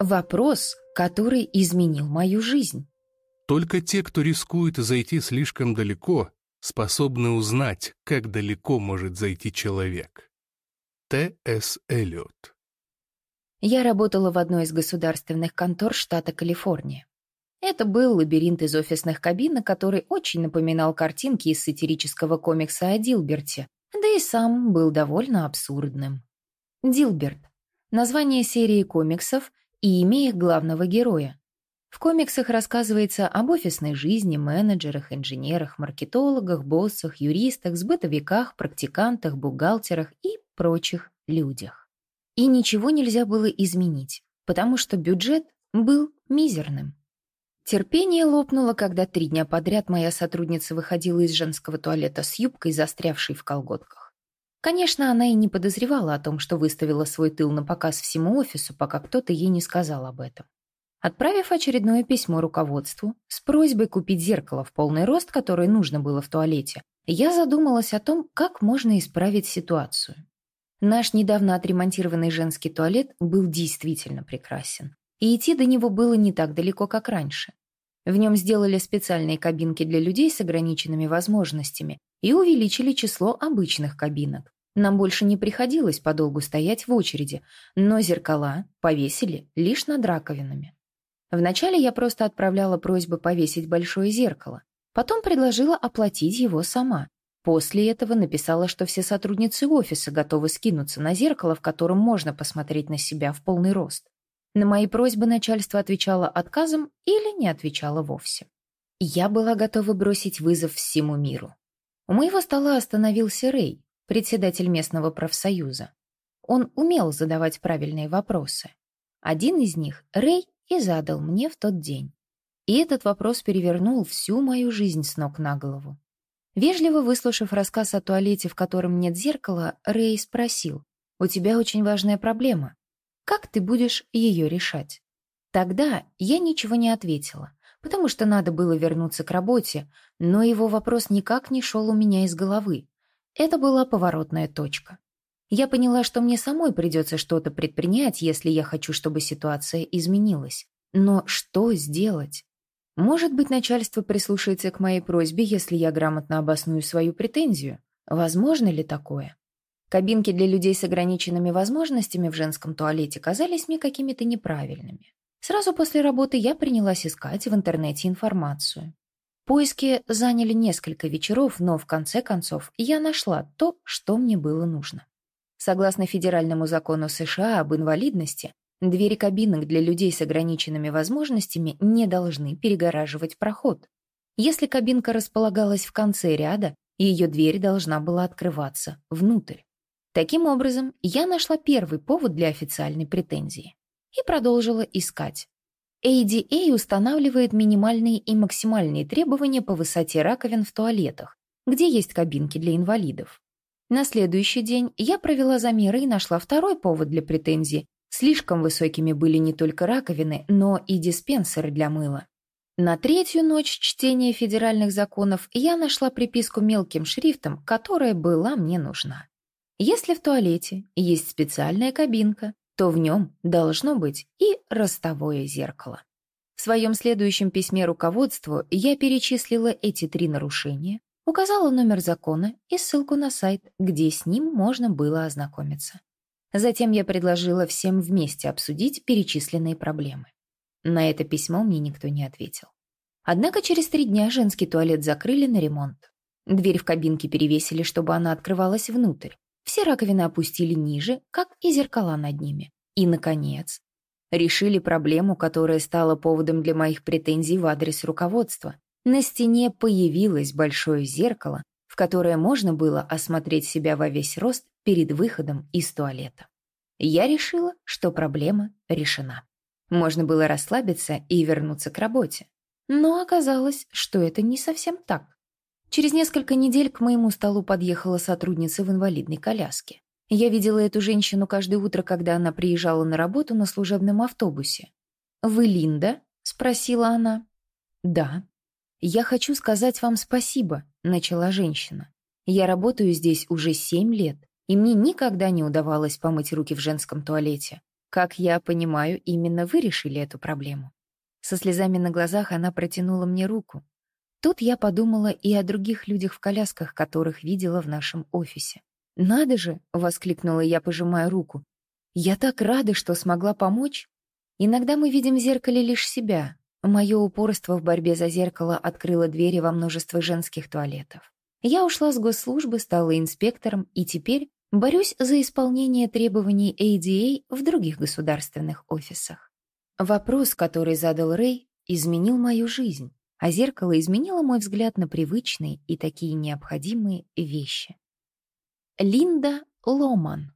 Вопрос, который изменил мою жизнь. Только те, кто рискует зайти слишком далеко, способны узнать, как далеко может зайти человек. Т.С. Эллиот Я работала в одной из государственных контор штата Калифорния. Это был лабиринт из офисных кабинок, который очень напоминал картинки из сатирического комикса о Дилберте, да и сам был довольно абсурдным. Дилберт – название серии комиксов и их главного героя. В комиксах рассказывается об офисной жизни, менеджерах, инженерах, маркетологах, боссах, юристах, сбытовиках, практикантах, бухгалтерах и прочих людях. И ничего нельзя было изменить, потому что бюджет был мизерным. Терпение лопнуло, когда три дня подряд моя сотрудница выходила из женского туалета с юбкой, застрявшей в колготках. Конечно, она и не подозревала о том, что выставила свой тыл на показ всему офису, пока кто-то ей не сказал об этом. Отправив очередное письмо руководству с просьбой купить зеркало в полный рост, которое нужно было в туалете, я задумалась о том, как можно исправить ситуацию. Наш недавно отремонтированный женский туалет был действительно прекрасен, и идти до него было не так далеко, как раньше. В нем сделали специальные кабинки для людей с ограниченными возможностями и увеличили число обычных кабинок. Нам больше не приходилось подолгу стоять в очереди, но зеркала повесили лишь над раковинами. Вначале я просто отправляла просьбы повесить большое зеркало, потом предложила оплатить его сама. После этого написала, что все сотрудницы офиса готовы скинуться на зеркало, в котором можно посмотреть на себя в полный рост. На мои просьбы начальство отвечало отказом или не отвечало вовсе. Я была готова бросить вызов всему миру. У моего стола остановился Рэй, председатель местного профсоюза. Он умел задавать правильные вопросы. Один из них Рэй и задал мне в тот день. И этот вопрос перевернул всю мою жизнь с ног на голову. Вежливо выслушав рассказ о туалете, в котором нет зеркала, Рэй спросил, «У тебя очень важная проблема. Как ты будешь ее решать?» Тогда я ничего не ответила, потому что надо было вернуться к работе, но его вопрос никак не шел у меня из головы. Это была поворотная точка. Я поняла, что мне самой придется что-то предпринять, если я хочу, чтобы ситуация изменилась. Но что сделать? Может быть, начальство прислушается к моей просьбе, если я грамотно обосную свою претензию? Возможно ли такое? Кабинки для людей с ограниченными возможностями в женском туалете казались мне какими-то неправильными. Сразу после работы я принялась искать в интернете информацию. Поиски заняли несколько вечеров, но в конце концов я нашла то, что мне было нужно. Согласно федеральному закону США об инвалидности, двери кабинок для людей с ограниченными возможностями не должны перегораживать проход. Если кабинка располагалась в конце ряда, ее дверь должна была открываться внутрь. Таким образом, я нашла первый повод для официальной претензии и продолжила искать. ADA устанавливает минимальные и максимальные требования по высоте раковин в туалетах, где есть кабинки для инвалидов. На следующий день я провела замеры и нашла второй повод для претензий. Слишком высокими были не только раковины, но и диспенсеры для мыла. На третью ночь чтения федеральных законов я нашла приписку мелким шрифтом, которая была мне нужна. Если в туалете есть специальная кабинка, то в нем должно быть и ростовое зеркало. В своем следующем письме руководству я перечислила эти три нарушения, указала номер закона и ссылку на сайт, где с ним можно было ознакомиться. Затем я предложила всем вместе обсудить перечисленные проблемы. На это письмо мне никто не ответил. Однако через три дня женский туалет закрыли на ремонт. Дверь в кабинке перевесили, чтобы она открывалась внутрь. Все раковины опустили ниже, как и зеркала над ними. И, наконец, решили проблему, которая стала поводом для моих претензий в адрес руководства. На стене появилось большое зеркало, в которое можно было осмотреть себя во весь рост перед выходом из туалета. Я решила, что проблема решена. Можно было расслабиться и вернуться к работе. Но оказалось, что это не совсем так. Через несколько недель к моему столу подъехала сотрудница в инвалидной коляске. Я видела эту женщину каждое утро, когда она приезжала на работу на служебном автобусе. «Вы Линда?» — спросила она. «Да». «Я хочу сказать вам спасибо», — начала женщина. «Я работаю здесь уже семь лет, и мне никогда не удавалось помыть руки в женском туалете. Как я понимаю, именно вы решили эту проблему. Со слезами на глазах она протянула мне руку. Тут я подумала и о других людях в колясках, которых видела в нашем офисе. «Надо же!» — воскликнула я, пожимая руку. «Я так рада, что смогла помочь. Иногда мы видим в зеркале лишь себя. Мое упорство в борьбе за зеркало открыло двери во множество женских туалетов. Я ушла с госслужбы, стала инспектором и теперь борюсь за исполнение требований ADA в других государственных офисах. Вопрос, который задал Рэй, изменил мою жизнь, а зеркало изменило мой взгляд на привычные и такие необходимые вещи. Линда Ломан